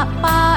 爸爸